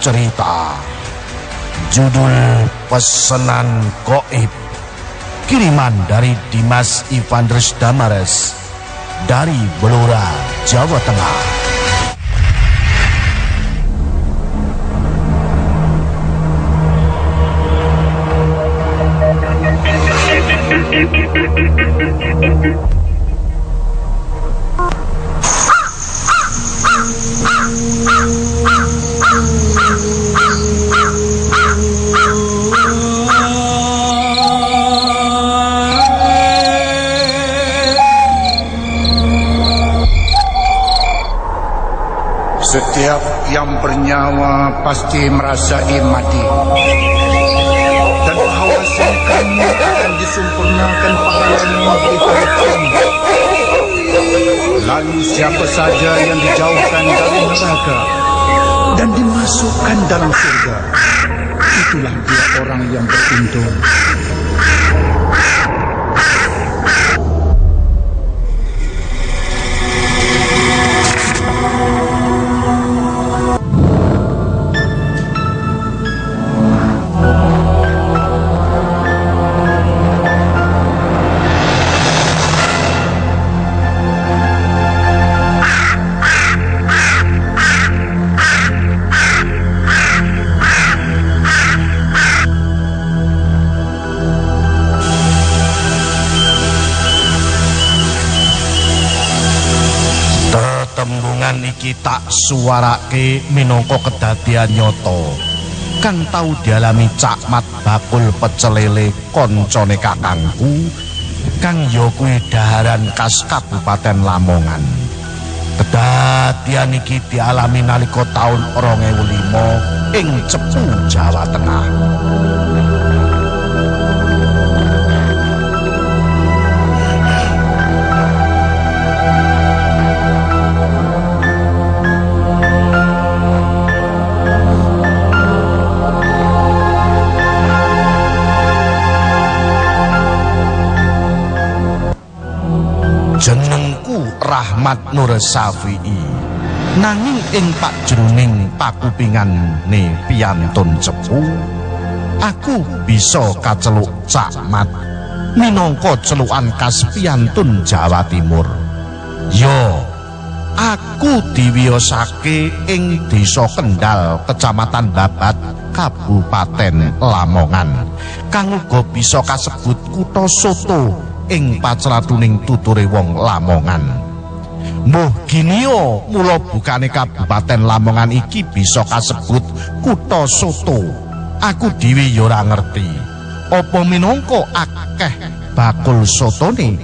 Cerita Judul Pesanan Goib. Kiriman dari Dimas Ivandres Damares Dari Belora, Jawa Tengah bernyawa pasti merasai mati. Dan bahawasan kamu akan disempurnakan pahalanya di kiamat. Lalu siapa saja yang dijauhkan dari neraka dan dimasukkan dalam surga, itulah dia orang yang beruntung. Suarake minangka kedadian nyoto kang tau dialami cakmat bakul pecelele koncone kakangku kang ya kuwi daharan kas Kabupaten Lamongan. Kedadian iki dialami nalika taun 2005 ing Cepu, Jawa Tengah. Nur Safi'i nanging ing pak pakupingane piyantun cepu aku bisa kaceluk cakmat minangka celukan khas piyantun Jawa Timur. Yo aku diwiyosake ing desa Kendal kecamatan Babat Kabupaten Lamongan. Kang uga bisa kasebut kutha soto ing pacratuning tuture wong Lamongan. Mbah ginio mula bukane Kabupaten Lamongan iki bisa kasebut kutha soto. Aku dhewe ya ora ngerti. Apa minangka akeh bakul sotone?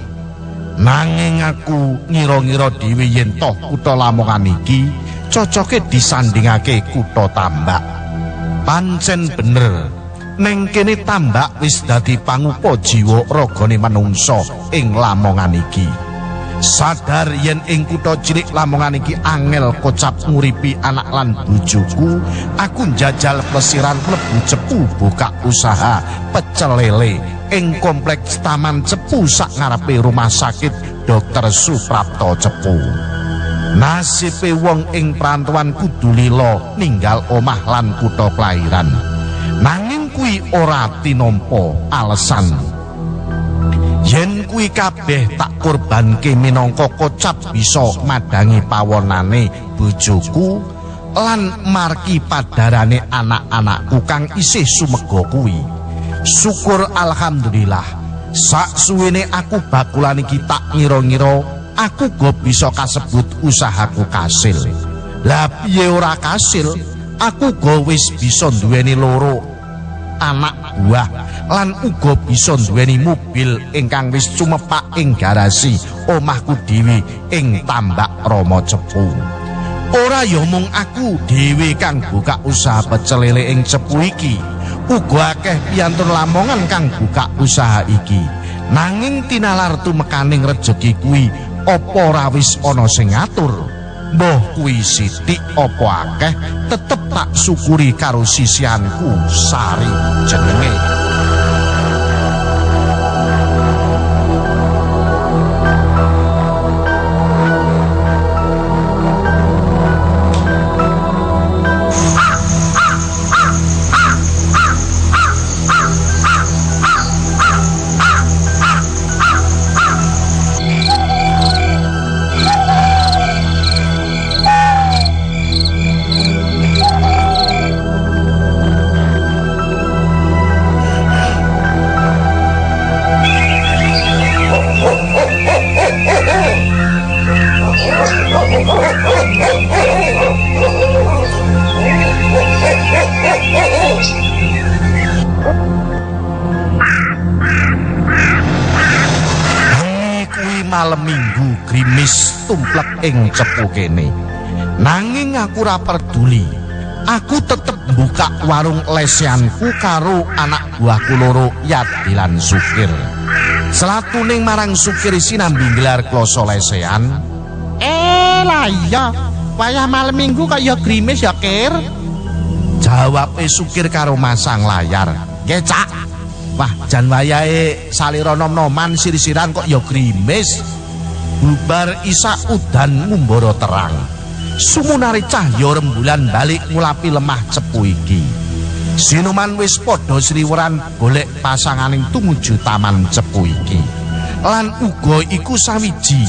Nanging aku ngira-ngira dhewe yen toh kutha Lamongan iki cocoke disandingake kutha Tambak. Pancen bener Neng kene tambak wis dadi pangupa jiwa ragane manungsa ing Lamongan iki. Sadar yen ing kutha cilik Lamongan iki angel kocap nguripi anak lan bojoku, aku njajal plesiran mlebu cepu buka usaha pecel lele ing kompleks Taman Cepu sak ngarepe rumah sakit Dr. Suprapto Cepu. Nasibe wong ing perantuan kudu lila ninggal omah lan kutha kelahiran. Nanging kuwi ora tinampa alasan. Kuwi kabeh tak korbanke minangka kocap bisa madangi pawonane bojoku lan marki padarane anak-anakku kang isih sumega kuwi. Syukur alhamdulillah. Sak suwene aku bakulan iki tak ngira-ngira aku go bisa kasebut usahaku kasil. Lah piye ora kasil? Aku go wis bisa duweni loro anak buah lan uga bisa duweni mobil ingkang wis cumepak ing garasi omahku dhewe ing Tambak Rama Cepu. Ora ya mung aku dhewe kang buka usaha pecel lele ing Cepu iki. Uga akeh piyantun Lamongan kang buka usaha iki. Nanging tinalar tumekaning rejeki kuwi apa ora wis ana sing ngatur? Mbah kuwi sithik apa akeh tetep tak syukuri karo sisianku Sari jenenge. Ing cepu kene. Nanging aku ora peduli. Aku tetep buka warung leseanku karo anak buahku loro Yadi lan Sukir. Selatuning marang Sukir sinambi gelar kloso lesean. Eh lah iya, wayah malam minggu kok ya grimis ya kir. Jawab Sukir karo masang layar. Kecak. Wah, jan wayahe salira nom-noman sirisiran kok ya grimis. Bubar isa udan ngumbara terang. Sumunari cahya rembulan balik ngulapi lemah cepu iki. Sinuman wis padha sriweran golek pasanganing tumuju taman cepu iki. Lan uga iku sawiji.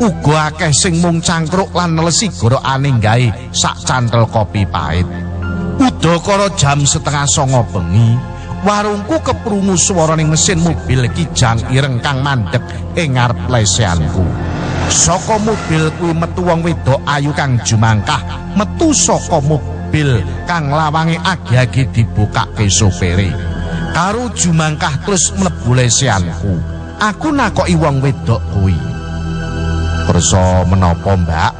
Uga akeh sing mung cangkruk lan nelesi gorokane gawe sak cantel kopi pahit. Udakara jam setengah songo bengi, warungku keprungu swaraning mesin mobil kijang ireng kang mandek ing ngarep leseanku. Saka mobil kuwi metu wong wedok ayu kang jumangkah, metu saka mobil kang lawange agi-agi dibukake sopere. Karo jumangkah terus mlebu leseanku. Aku nakoki wong wedok kuwi. Kersa menapa, Mbak?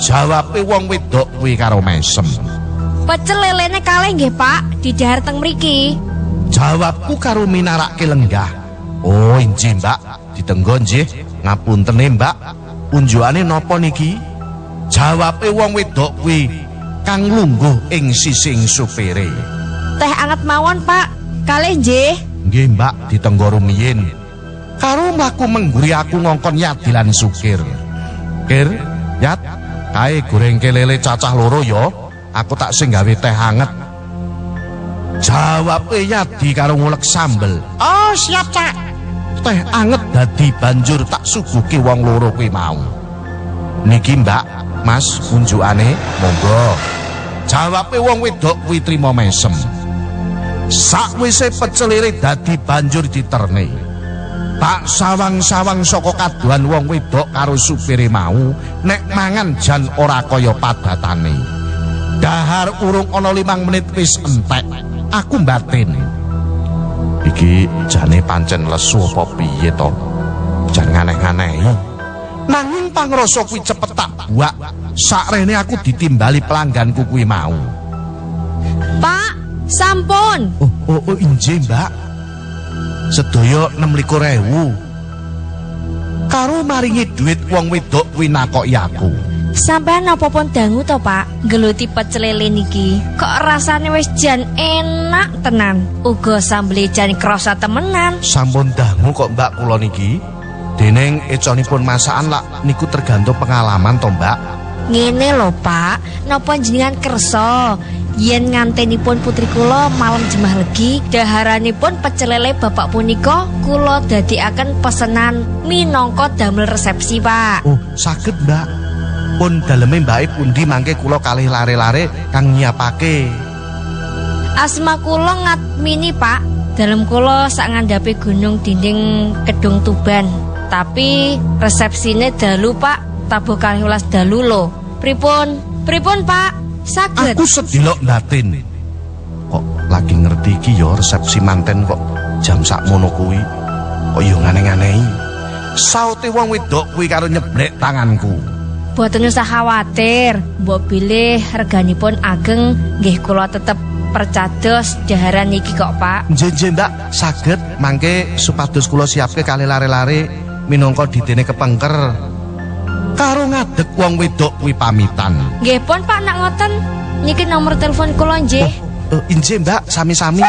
Jawabe wong wedok kuwi karo mesem. Pecel lelene kalih nggih, Pak, di dahar teng mriki. Jawabku karo minarake lenggah. Oh, inji, Mbak. Ditenggo nggih. Ngapuntene, Mbak. Unjuane napa niki? Jawabe wong wedok kuwi kang lungguh ing sising supere. Teh anget mawon, Pak. Kalih nggih. Nggih, Mbak, ditenggo rumiyin. Karo mlaku mengguri aku ngongkon Yadilan Sukir. Kir, Yat, kae goreng kelele cacah loro ya. Aku tak sing gawe teh anget. Jawabe Yadi karo ngulek sambel. Oh siap cak. teh anget dadi banjur tak suguhke wong loro kuwi mau. Niki Mbak, Mas, unjukane monggo. Jawabe wong wedok kuwi trima mesem. Sakwise pecelire dadi banjur diterne. Tak sawang-sawang saka kaduan wong wedok karo supire mau nek mangan jan ora kaya padatane. Dahar urung ana limang menit wis entek. Aku batin. Iki jane pancen lesu apa piye to? Jan nganeh-nganehi. Nanging pangrasa kuwi cepet tak buak. Sakrene aku ditimbali pelangganku kuwi mau. Pak, sampun. Oh, oh, oh inje, Mbak. Sedaya 26.000. Karo maringi duit wong wedok kuwi nakoki aku. Sampeyan napa pun dangu to, Pak? Geluti pecel lele niki. Kok rasane wis jan enak tenan. Uga sambel jan krasa temenan. Sampun dangu kok Mbak kula niki. Dening econipun masakan lak niku tergantung pengalaman to, Mbak. Ngene lho, Pak. Napa jenengan kersa? Yen ngantenipun putri kula malam jemah legi, daharanipun pecel lele bapak punika kula dadekaken pesenan minangka damel resepsi, Pak. Oh, saged, Mbak. Pun daleme mbake pundi mangke kula kalih lare-lare kang nyiapake. Asma kula ngatmini, Pak. Dalem kula sak ngandhape gunung dinding Kedung Tuban. Tapi resepsine dalu, Pak. Tabuh kalih welas dalu lho. Pripun? Pripun, Pak? Saged. Aku sedilok batin. Kok lagi ngerti iki ya resepsi manten kok jam sakmono kuwi. Kok ya ngane-nganehi. Saute wong wedok kuwi karo nyeblek tanganku. Boten usah khawatir, mbok bilih reganipun ageng nggih kula tetep percados daharan niki kok, Pak. Njenje Mbak, saged mangke supados kula siapke kali lare-lare minangka didene kepengker. Karo ngadeg wong wedok kuwi pamitan. Nggih pun Pak nak ngoten. Niki nomor telepon kula nggih. Oh, inje Mbak, sami-sami.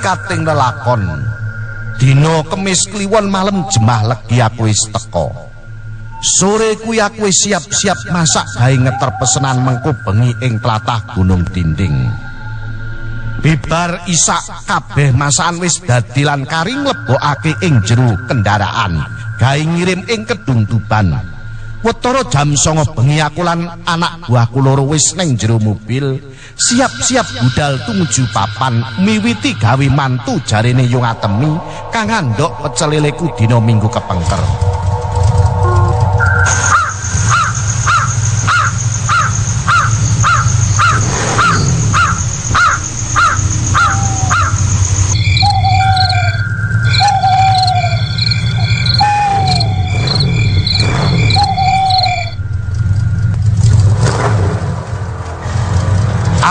Kating lelakon. Dina kemis kliwon malam jemah legi aku wis teka. Sore kuwi aku wis siap-siap masak gawe ngeter pesenan mengko bengi ing tlatah Gunung Dinding. Bibar isak kabeh masakan wis dadi lan kari nglebokake ing jero kendaraan gawe ngirim ing Kedung Tuban. Wetara jam 09.00 bengi aku lan anak buahku loro wis ning jero mobil, siap-siap budal tumuju papan miwiti gawe mantu jarene Yung Atemi kang andhok pecel leleku dina Minggu kepengker.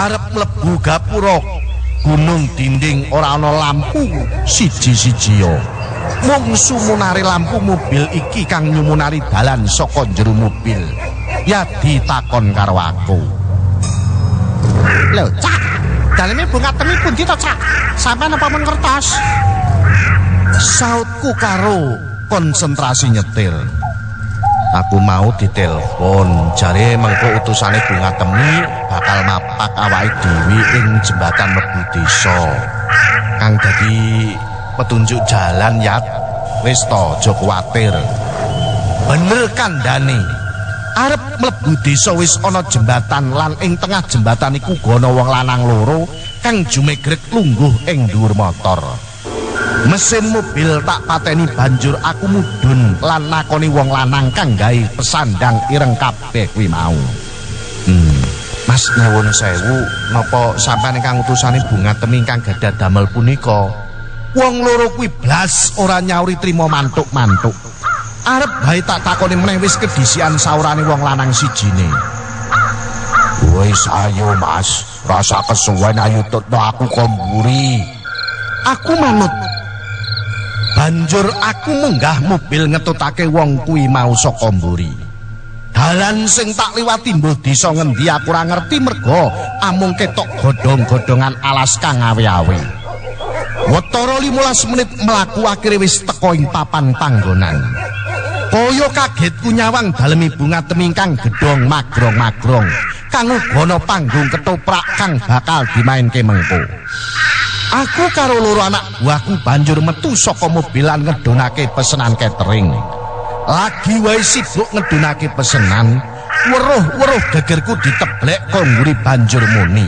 Arep mlebu gapura gunung dinding ora ana lampu siji-siji mung sumunare lampu mobil iki kang nyumunari dalan saka jero mobil ya ditakon karo aku Lho, Cak. Daleme bunga temi pundi to, Cak? Sampeyan apa men kertas? sautku karo konsentrasi nyetir aku mau ditelepon. Jare mengko utusane bunga temi bakal mapak awake dhewe ing jembatan mlebu desa. Kang dadi petunjuk jalan ya wis to aja kuwatir. Bener kandhane. Arep mlebu desa wis ana jembatan lan ing tengah jembatan iku ana wong lanang loro kang jumegrek lungguh ing dhuwur motor mesin mobil tak pateni banjur aku mudhun lan nakoni wong lanang kang gawe pesandang ireng kabeh kuwi mau. Hmm. Mas nyuwun sewu, napa sampeyan ingkang utusane bunga temi kang gadah damel punika? Wong loro kuwi blas ora nyauri trima mantuk-mantuk. Arep bae tak takoni meneh wis kedisian saurane wong lanang sijine. Wis ayo Mas, rasa kesuwen ayo tutno aku komburi. Aku manut Banjur aku munggah mobil ngetutake wong kuwi mau saka mburi. Dalan sing tak liwati mbuh desa ngendi aku ora ngerti mergo amung ketok godhong-godhongan alas kang awe-awe. Watara 15 menit mlaku akhire wis teka ing papan panggonan. Kaya kagetku nyawang dalem bunga temingkang gedhong magrong-magrong kang ana panggung ketoprak kang bakal dimainke mengko. Aku karo loro anak buahku banjur metu saka mobilan ngedonake pesenan catering. Lagi wae sibuk ngedonake pesenan, weruh-weruh gegerku diteblek kongguri banjur muni.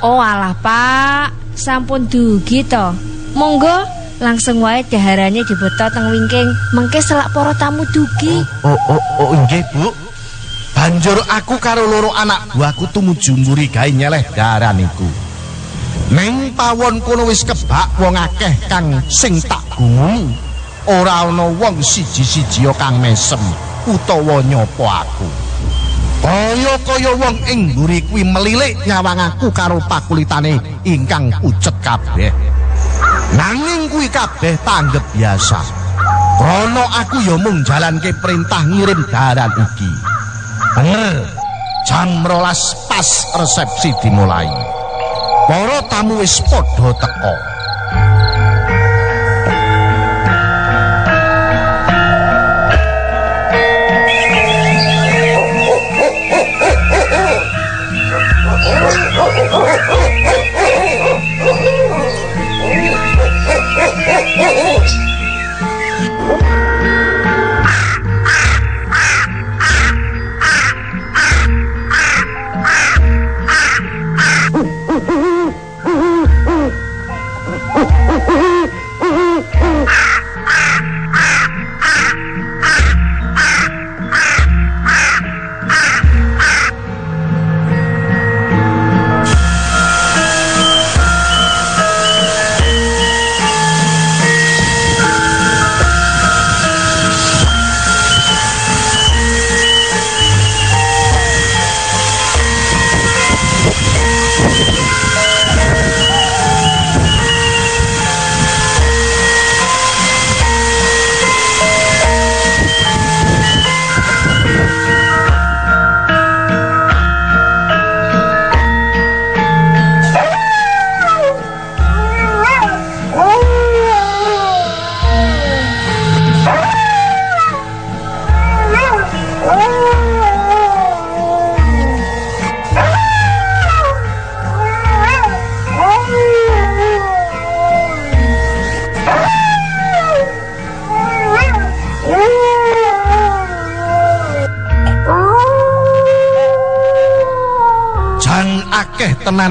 Oh alah pak, sampun dugi to. Monggo langsung wae daharane dibeto teng wingking, mengke selak para tamu dugi. Oh, oh, oh, nggih, Bu. Banjur aku karo loro anak buahku tumuju mburi gawe nyeleh daharan iku. Neng pawon kono wis kebak wong akeh kang sing tak gumuni. Ora ana wong siji-siji kang mesem utawa nyapa aku. Kaya-kaya wong ing mburi kuwi melilik nyawang aku karo pakulitane ingkang pucet kabeh. Nanging kuwi kabeh tanggep biasa. Krana aku ya mung jalanke perintah ngirim daharan iki. Bener. Jam 12 pas resepsi dimulai. Para tamu wis padha teka.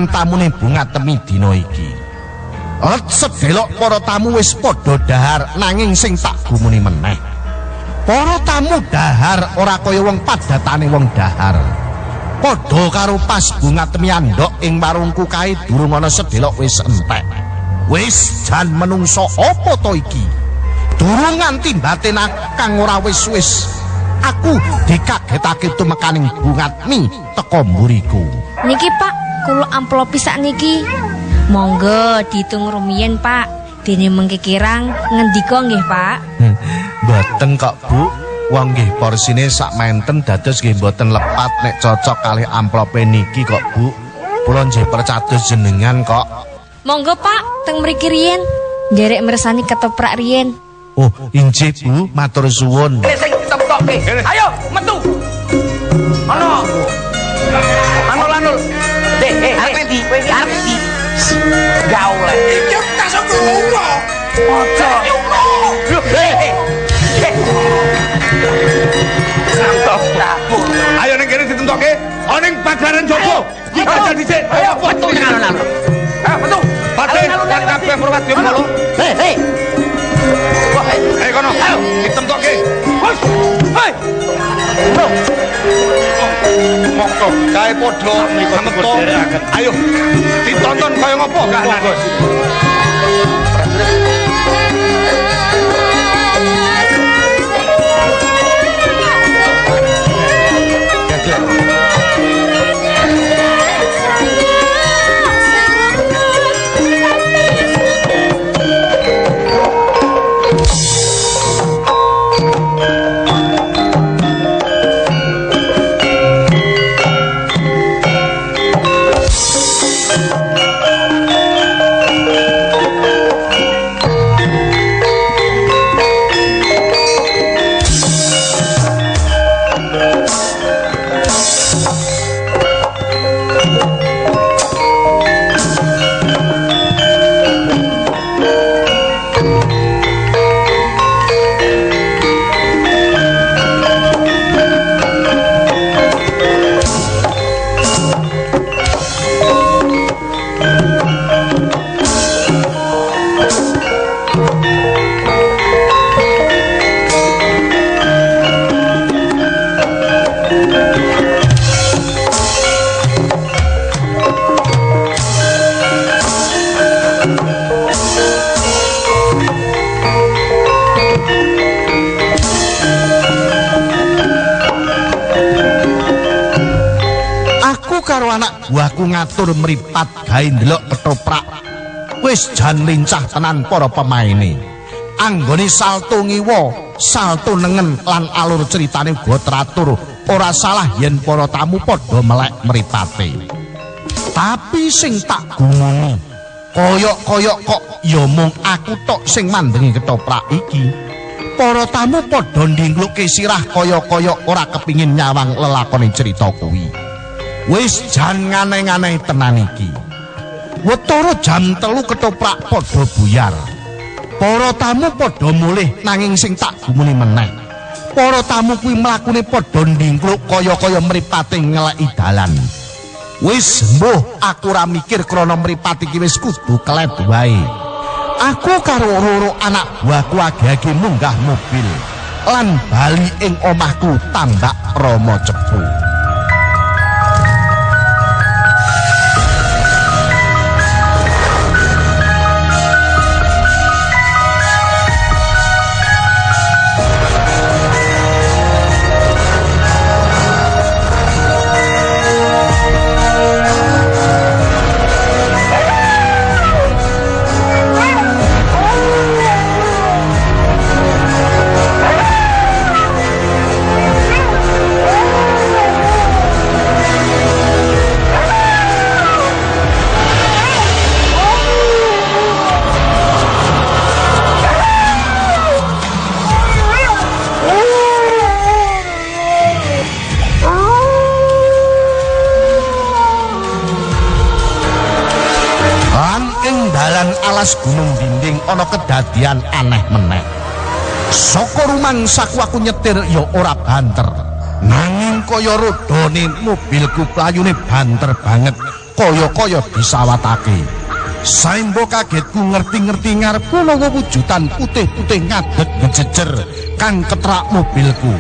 Tenan tamune bunga temi dina iki. Let sedelok para tamu wis padha dahar nanging sing tak gumuni meneh. Para tamu dahar ora kaya wong padatane wong dahar. Padha karo pas bunga temi andhok ing warungku kae durung ana sedelok wis entek. Wis jan menungso apa to iki? Durung nganti batin kang ora wis-wis. Aku dikagetake tumekaning bungatmi teka mburiku. Niki Pak, kula amplopi sak niki. Monggo ditung rumiyin Pak. Dene mengke kirang ngendika nggih Pak. Mboten kok, Bu. Wong nggih porsine sak menten dados nggih mboten lepat nek cocok kalih amplope niki kok, Bu. Kula nggih percados jenengan kok. Monggo Pak, teng mriki riyin. Nderek mersani ketoprak riyin. Oh, injih Bu, matur suwun. Ayo, metu. Ono. Eh, arep ndi? Arep ndi? Gaul. Iki tak sok ngono. Ojo. Hei. Santok tamu. Ayo ning kene ditentokke. Ana ning pagaran jopo. Kita Ayo. dhisik. Ayo, metu nang alun. Ayo, metu. Pate, Alun-alun, kan kabeh format yo Ono. ngono. Hei, hei. Wah, hei. Ayo kono. Ayo. Ditemtokke. Hoi. Hoi. Monggo kae padha meto. Ayo ditonton kaya ngopo kahanane. Aku ngatur mripat gawe ndelok ketoprak. Wis jan lincah tenan para pemaine. Anggone salto ngiwa, salto nengen lan alur ceritane uga teratur. Ora salah yen para tamu padha melek mripate. Tapi sing tak gumungi, koyok-koyok kok ya mung aku tok sing mandengi ketoprak iki. Para tamu padha ndingkluke sirah koyok-koyok ora kepingin nyawang lelakone cerita kuwi. Wis jan ngane-ngane tenan iki. Wetara jam telu ketoprak padha buyar. Para tamu padha mulih nanging sing tak gumuni meneh. Para tamu kuwi mlakune padha ndingkluk kaya-kaya mripate ngeleki dalan. Wis mbuh aku ora mikir krana mripat iki wis kudu kelep wae. Aku karo loro anak buahku age-age munggah mobil lan bali ing omahku tambak Rama Cepu. Saka rumangsaku aku nyetir ya ora banter. Nanging kaya rodone mobilku playune banter banget. kaya-kaya disawatake. Saembo kagetku ngerti-ngerti ngarepku ana wujudan putih-putih ngadeg ngejejer kang ketrak mobilku.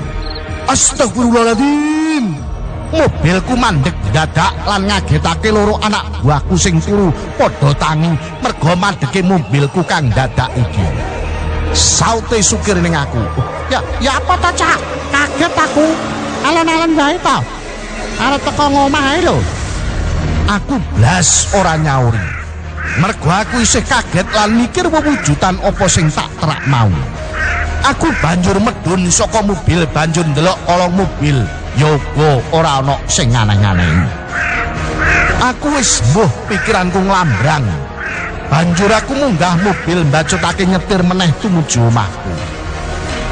Astagfirullahaladzim. Mobilku mandek dadak lan ngagetake loro anak buahku sing turu padha tangi merga mandeke mobilku kang dadak iki. Saute sukir ning aku. Ya, ya apa ta, Cak? Kaget aku. Alon-alon wae ta. Arep teko ngomah ae lho. Aku blas ora nyauri. Mergo aku isih kaget lan mikir wewujudan apa sing tak terak mau. Aku banjur medun saka mobil banjur ndelok kolong mobil. Yoga ora ana sing aneh-aneh. Aku wis mbuh pikiranku nglambrang. Banjur aku munggah mobil mbacutake nyetir meneh tumuju omahku.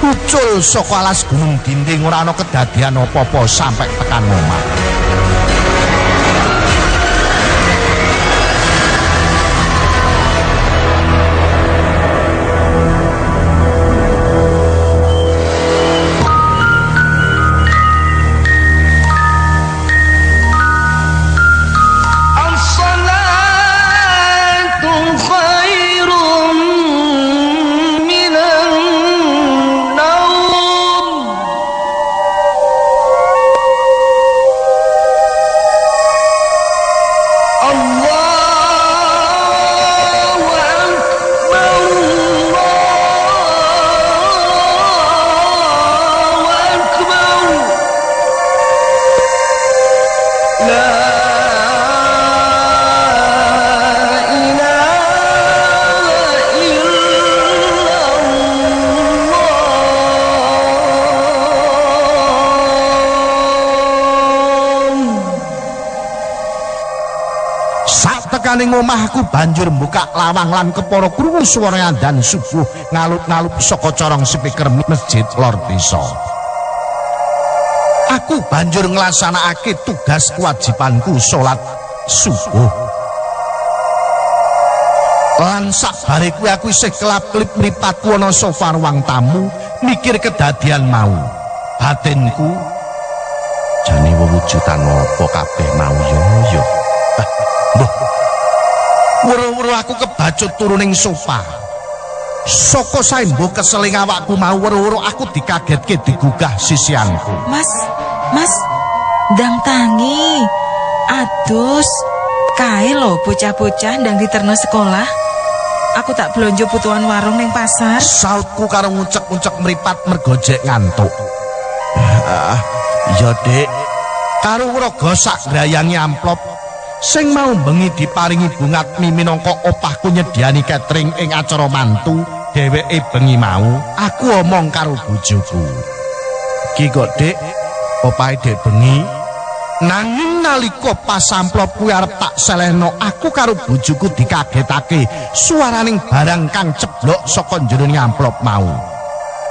Ucul saka alas gunung dinding ora ana kedadian apa-apa sampai tekan omah. Tekaning omahku banjur mbukak lawang lan kepara krungu swara dan subuh ngalut-ngalut saka corong speaker masjid Lor Desa. Aku banjur nglasanakake tugas kewajibanku salat subuh. Lan sabare kuwi aku isih kelap-kelip mripatku ana sofa ruang tamu mikir kedadian mau. Batinku jane wewujudan apa kabeh mau yo yo. Mbah. Weruh-weruh aku kebacut turuning sofa. Saka saembo keseling awakku mau weruh-weruh aku dikagetke digugah sisianku. Mas, Mas, ndang tangi. Adus, kae lho bocah-bocah ndang diterno sekolah. Aku tak belanja butuhan warung ning pasar. Sautku karo ngucek-ngucek mripat mergojek ngantuk. Ah, iya, Dik. Karo wraga sak grayangi amplop sing mau bengi diparingi bungat mi minangka opahku nyediani catering ing acara mantu dheweke bengi mau aku omong karo bojoku. Iki kok dik? Opahe dek bengi. Nanging nalika pas amplop kuwi arep tak selehno aku karo bojoku dikagetake suaraning barang kang ceblok saka jroning amplop mau.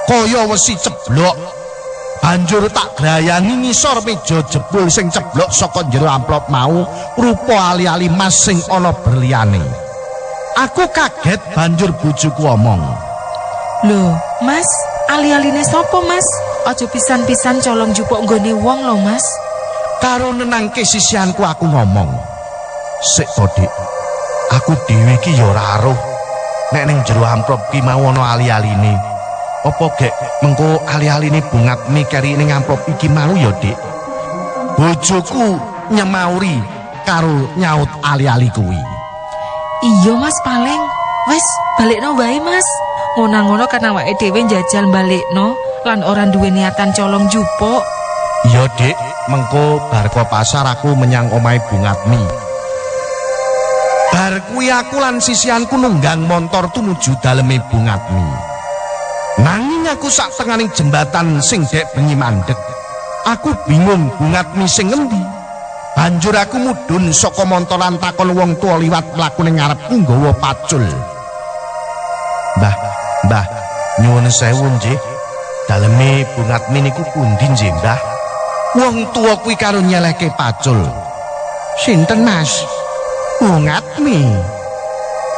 Kaya wesi ceblok Banjur tak grayangi ngisor meja jebul sing ceblok saka jero amplop mau rupa ali-ali mas sing ana berliane. Aku kaget banjur bojoku omong. Loh, Mas, ali-aline sapa, Mas? Aja pisan-pisan colong jupuk nggone wong lho, Mas. Karo nenangke sisianku aku ngomong. Sik to, Dik. Aku dhewe iki ya ora aruh nek ning jero amplop ki mau ana ali-aline. Apa gek mengko ali-aline bungat mikeri ning amplop iki mau ya, Dik? Bojoku nyemauri karo nyaut ali-ali kuwi. Iya, Mas, paling. Wes, balikno wae, Mas. Ngono-ngono kan awake dhewe njajal balikno lan ora duwe niatan colong jupuk. Iya, Dik. Mengko bar ke pasar aku menyang omahe Bungatmi. Bar kuwi aku lan sisianku nunggang montor tumuju daleme Bungatmi. Nanging aku sak tenganing jembatan sing dek bengi mandek. Aku bingung Bungatmi sing ngendi. Banjur aku mudhun saka montoran takon wong tua liwat mlaku ning ngarepku nggawa pacul. Mbah, Mbah, nyuwun sewu nggih. Daleme Bungatmi niku pundi nggih, Mbah? Wong tua kuwi karo nyeleke pacul. Sinten, Mas? Bungatmi.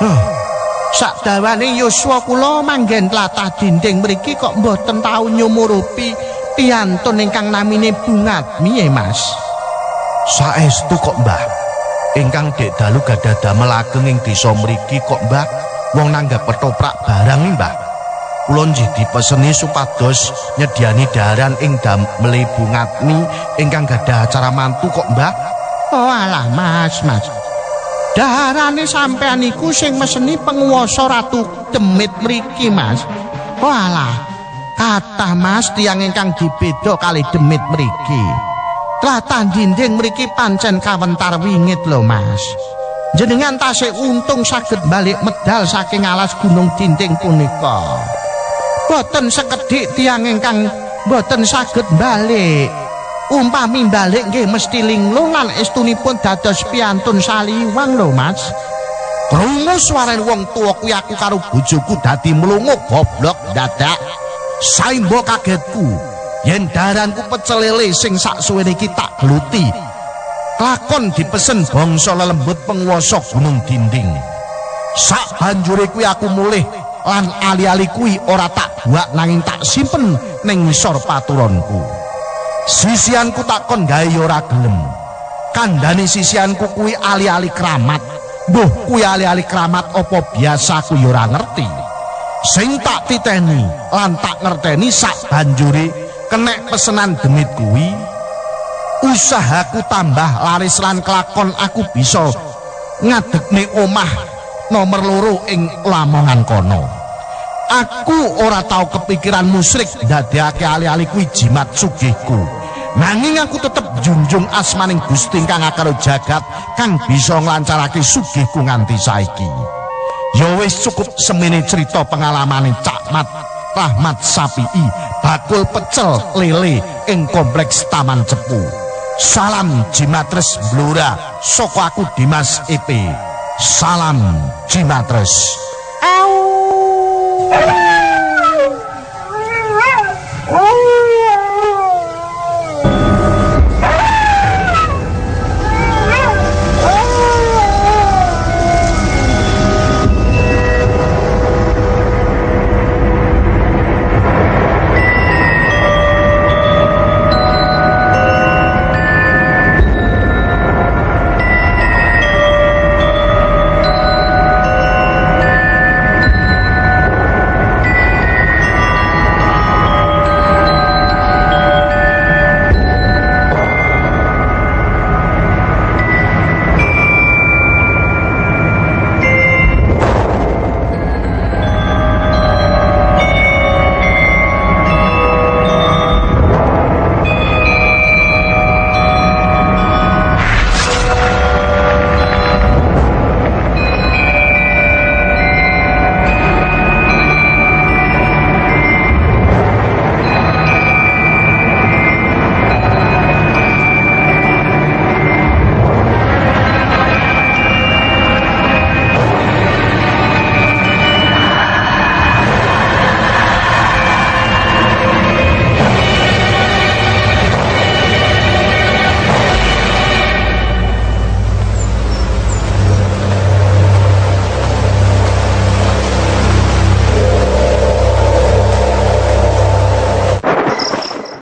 Huh, Sak dawane yuswa kula manggen tlatah dinding mriki kok mboten tau nyumurupi piyantun ingkang namine Bungatmi ya, Mas. saestu kok, Mbah. ingkang dek dalu gadah damel ageng ing desa mriki kok Mbah wong nanggap ketoprak barang Mbah kula nggih dipeseni supados nyediani daharan ing damel Ibu Ngatmi ingkang gadah acara mantu kok Mbah Oh alah mas, mas. Daharane sampean iku sing meseni penguasa ratu demit mriki mas. Oh alah. Kathah mas tiang ingkang dibeda kali demit mriki. Tlatan dinding mriki pancen kawentar wingit lho mas. Jenengan tasih untung saged balik medal saking alas gunung dinding punika. Boten sekedhik tiang ingkang boten saged balik. Umpami balik nggih mesti linglung lan estunipun dados piantun saliwang lho Mas. krungu suarane wong tuwa kuwi aku karo bojoku dadi mlungu goblok dadak saimbo kagetku yen daranku pecel lele sing saksuwene iki tak gluti lakon dipesen bangsa lelembut penguasa gunung dinding. Sak banjure kuwi aku mulih lan ali-ali kuwi ora tak buak nanging tak simpen ning ngisor paturonku sisianku takon gawe ora gelem. Kandhane sisianku kuwi ali-ali kramat. Mbuh kuwi ali-ali kramat apa biasa ya ora ngerti. Sing tak titeni lan tak ngerteni sak banjure kenek pesenan demit kuwi usahaku tambah laris lan kelakon aku bisa ngadekne omah nomor loro ing lamongan kono aku ora tau kepikiran musrik ndadekake ali-ali kuwi jimat sugihku. Nanging aku tetep junjung asmaning Gusti kang akaro jagat kang bisa nglancarake sugihku nganti saiki. Ya wis cukup semene cerita pengalamane Cak Mat Rahmat Sapii bakul pecel lele ing kompleks Taman Cepu. Salam Jimatres Blora saka aku Dimas EP salam Jimatres